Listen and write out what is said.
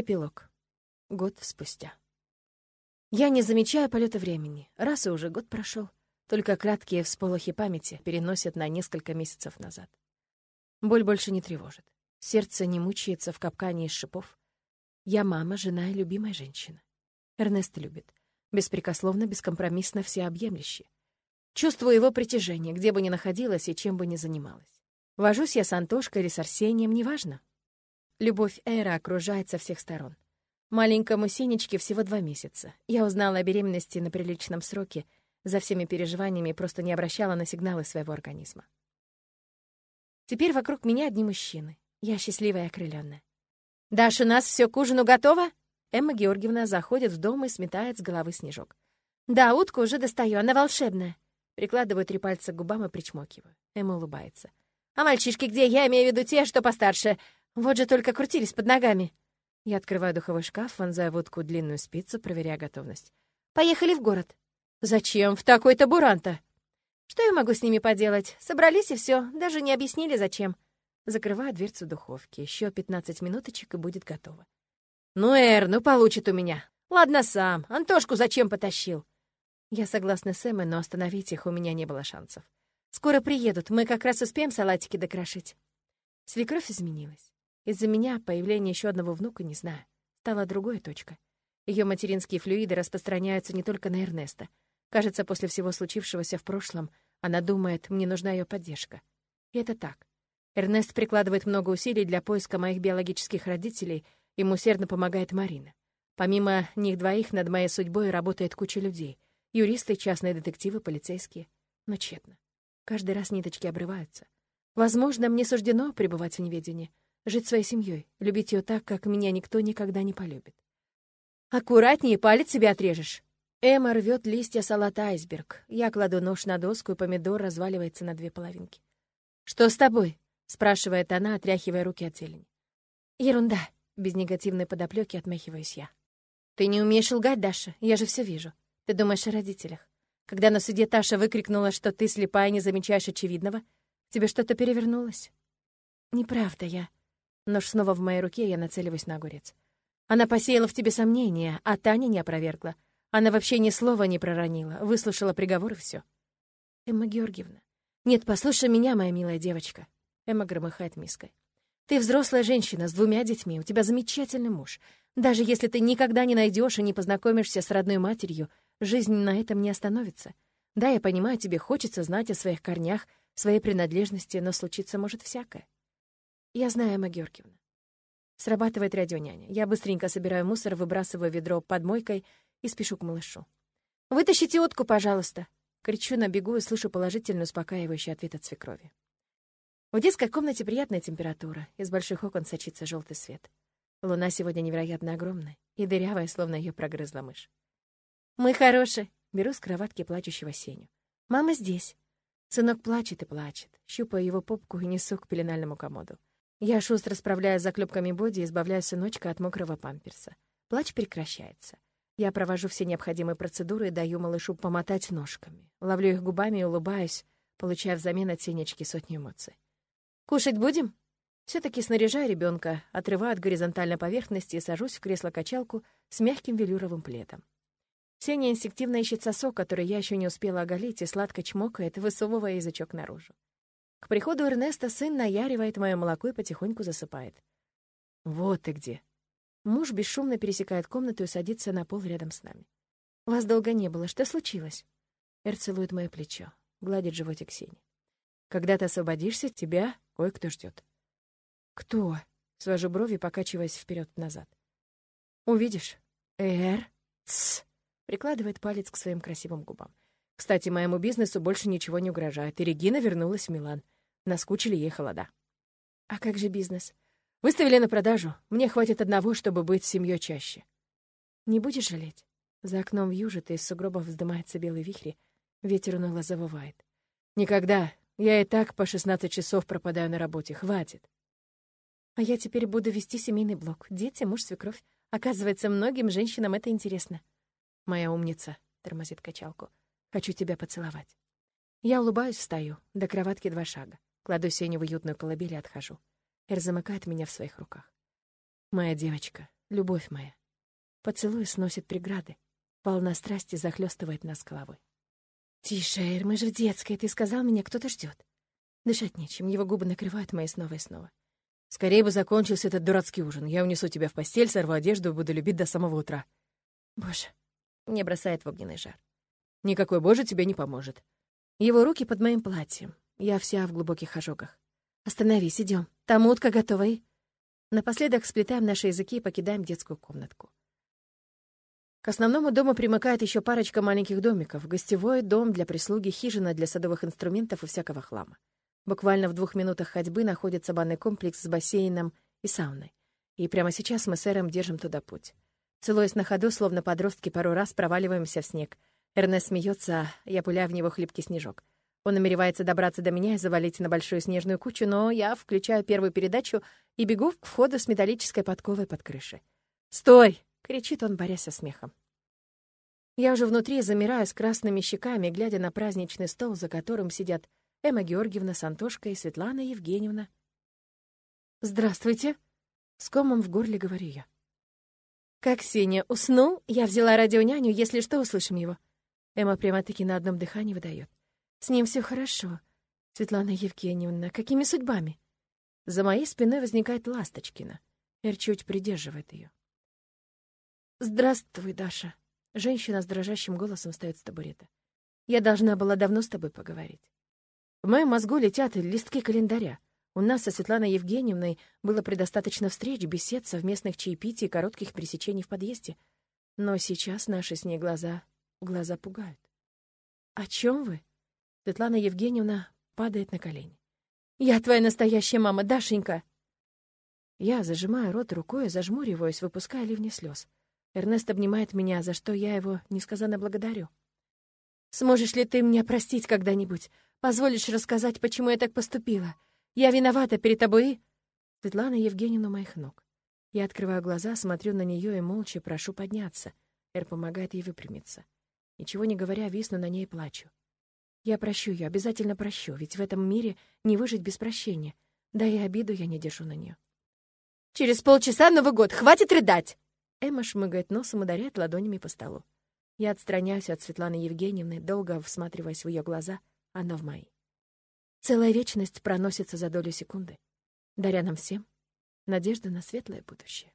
Эпилог. Год спустя. Я не замечаю полета времени. Раз и уже год прошел. Только краткие всполохи памяти переносят на несколько месяцев назад. Боль больше не тревожит. Сердце не мучается в капкане из шипов. Я мама, жена и любимая женщина. Эрнест любит. Беспрекословно, бескомпромиссно, всеобъемлюще. Чувствую его притяжение, где бы ни находилась и чем бы ни занималась. Вожусь я с Антошкой или с Арсением, неважно. Любовь Эра окружает со всех сторон. Маленькому Синечке всего два месяца. Я узнала о беременности на приличном сроке, за всеми переживаниями просто не обращала на сигналы своего организма. Теперь вокруг меня одни мужчины. Я счастливая и окрылённая. «Даша, у нас все к ужину готово?» Эмма Георгиевна заходит в дом и сметает с головы снежок. «Да, утку уже достаю, она волшебная». Прикладываю три пальца к губам и причмокиваю. Эмма улыбается. «А мальчишки где? Я имею в виду те, что постарше. Вот же только крутились под ногами. Я открываю духовой шкаф, вонзаю водку длинную спицу, проверяя готовность. Поехали в город. Зачем в такой-то буранто? Что я могу с ними поделать? Собрались и все, даже не объяснили, зачем. Закрываю дверцу духовки. Еще 15 минуточек и будет готово. Ну, Эр, ну получит у меня. Ладно сам. Антошку зачем потащил? Я согласна с Эммой, но остановить их у меня не было шансов. Скоро приедут, мы как раз успеем салатики докрошить. Свекровь изменилась. Из-за меня появление еще одного внука, не знаю, стала другой точка. Ее материнские флюиды распространяются не только на Эрнеста. Кажется, после всего случившегося в прошлом она думает, мне нужна ее поддержка. И это так. Эрнест прикладывает много усилий для поиска моих биологических родителей, ему усердно помогает Марина. Помимо них двоих над моей судьбой работает куча людей. Юристы, частные детективы, полицейские. Но тщетно. Каждый раз ниточки обрываются. Возможно, мне суждено пребывать в неведении жить своей семьей, любить ее так, как меня никто никогда не полюбит. Аккуратнее, палец себе отрежешь. Эмма рвет листья салата айсберг. Я кладу нож на доску, и помидор разваливается на две половинки. «Что с тобой?» — спрашивает она, отряхивая руки от зелени. «Ерунда», — без негативной подоплеки отмахиваюсь я. «Ты не умеешь лгать, Даша, я же все вижу. Ты думаешь о родителях. Когда на суде Таша выкрикнула, что ты слепая и не замечаешь очевидного, тебе что-то перевернулось?» «Неправда я», Нож снова в моей руке, я нацеливаюсь на огурец. Она посеяла в тебе сомнения, а Таня не опровергла. Она вообще ни слова не проронила, выслушала приговор и все. Эмма Георгиевна. Нет, послушай меня, моя милая девочка. Эмма громыхает миской. Ты взрослая женщина с двумя детьми, у тебя замечательный муж. Даже если ты никогда не найдешь и не познакомишься с родной матерью, жизнь на этом не остановится. Да, я понимаю, тебе хочется знать о своих корнях, своей принадлежности, но случиться может всякое. Я знаю, Эмма Георгиевна. Срабатывает радионяня. Я быстренько собираю мусор, выбрасываю ведро под мойкой и спешу к малышу. «Вытащите утку, пожалуйста!» Кричу на бегу и слышу положительный успокаивающий ответ от свекрови. В детской комнате приятная температура, из больших окон сочится желтый свет. Луна сегодня невероятно огромная и дырявая, словно ее прогрызла мышь. «Мы хорошие!» — беру с кроватки плачущего Сеню. «Мама здесь!» Сынок плачет и плачет, щупаю его попку и несу к пеленальному комоду. Я шустро справляюсь с заклепками боди и избавляю сыночка от мокрого памперса. Плач прекращается. Я провожу все необходимые процедуры и даю малышу помотать ножками. Ловлю их губами и улыбаюсь, получая взамен от синечки сотни эмоций. «Кушать будем?» все таки снаряжаю ребенка, отрываю от горизонтальной поверхности и сажусь в кресло-качалку с мягким велюровым пледом. Сеня инстинктивно ищет сосок, который я еще не успела оголить, и сладко чмокает, высовывая язычок наружу. К приходу Эрнеста сын наяривает мое молоко и потихоньку засыпает. «Вот ты где!» Муж бесшумно пересекает комнату и садится на пол рядом с нами. «Вас долго не было. Что случилось?» Эр целует мое плечо, гладит животик Сени. «Когда ты освободишься, тебя кое-кто ждет. «Кто?» — свожу брови, покачиваясь вперед назад «Увидишь?» «Эр?» «Тсс!» — прикладывает палец к своим красивым губам. Кстати, моему бизнесу больше ничего не угрожает, и Регина вернулась в Милан. Наскучили ей холода. А как же бизнес? Выставили на продажу. Мне хватит одного, чтобы быть семьей чаще. Не будешь жалеть? За окном вьюжит, и из сугробов вздымается белый вихрь, ветер уныло завывает. Никогда. Я и так по 16 часов пропадаю на работе. Хватит. А я теперь буду вести семейный блог. Дети, муж, свекровь. Оказывается, многим женщинам это интересно. Моя умница, тормозит качалку. Хочу тебя поцеловать. Я улыбаюсь, встаю. До кроватки два шага. Кладу Сеню в уютную колыбель и отхожу. Эр замыкает меня в своих руках. Моя девочка, Любовь моя. Поцелуй сносит преграды. Волна страсти захлестывает нас головой. «Тише, Эйр, мы же в детской. Ты сказал, меня кто-то ждет. Дышать нечем, его губы накрывают мои снова и снова. Скорее бы закончился этот дурацкий ужин. Я унесу тебя в постель, сорву одежду и буду любить до самого утра. Боже, мне бросает в огненный жар. Никакой боже тебе не поможет. Его руки под моим платьем. Я вся в глубоких ожогах. Остановись, идем. Там утка готова и... Напоследок сплетаем наши языки и покидаем детскую комнатку. К основному дому примыкает еще парочка маленьких домиков. Гостевой дом для прислуги, хижина для садовых инструментов и всякого хлама. Буквально в двух минутах ходьбы находится банный комплекс с бассейном и сауной. И прямо сейчас мы с Эром держим туда путь. Целуясь на ходу, словно подростки, пару раз проваливаемся в снег. Эрнест смеется, я пуляю в него хлипкий снежок. Он намеревается добраться до меня и завалить на большую снежную кучу, но я включаю первую передачу и бегу к входу с металлической подковой под крышей. «Стой!» — кричит он, борясь со смехом. Я уже внутри замираю с красными щеками, глядя на праздничный стол, за которым сидят Эмма Георгиевна с Антошкой и Светлана Евгеньевна. «Здравствуйте!» — с комом в горле говорю я. «Как Сеня уснул? Я взяла радионяню, если что, услышим его». Эмма прямо-таки на одном дыхании выдает. «С ним все хорошо. Светлана Евгеньевна, какими судьбами?» За моей спиной возникает Ласточкина. Эр чуть придерживает ее. «Здравствуй, Даша». Женщина с дрожащим голосом встает с табурета. «Я должна была давно с тобой поговорить. В моем мозгу летят листки календаря. У нас со Светланой Евгеньевной было предостаточно встреч, бесед, совместных чаепитий и коротких пересечений в подъезде. Но сейчас наши с ней глаза, глаза пугают. «О чем вы?» Светлана Евгеньевна падает на колени. «Я твоя настоящая мама, Дашенька!» Я зажимаю рот рукой, зажмуриваюсь, выпуская ливни слез. Эрнест обнимает меня, за что я его несказанно благодарю. «Сможешь ли ты меня простить когда-нибудь? Позволишь рассказать, почему я так поступила? Я виновата перед тобой и...» Светлана Евгеньевна моих ног. Я открываю глаза, смотрю на нее и молча прошу подняться. Эр помогает ей выпрямиться. Ничего не говоря, висну на ней и плачу. Я прощу ее, обязательно прощу, ведь в этом мире не выжить без прощения. Да и обиду я не держу на нее. «Через полчаса Новый год, хватит рыдать!» Эмма шмыгает носом и ударяет ладонями по столу. Я отстраняюсь от Светланы Евгеньевны, долго всматриваясь в ее глаза, она в мои. Целая вечность проносится за долю секунды, даря нам всем надежду на светлое будущее.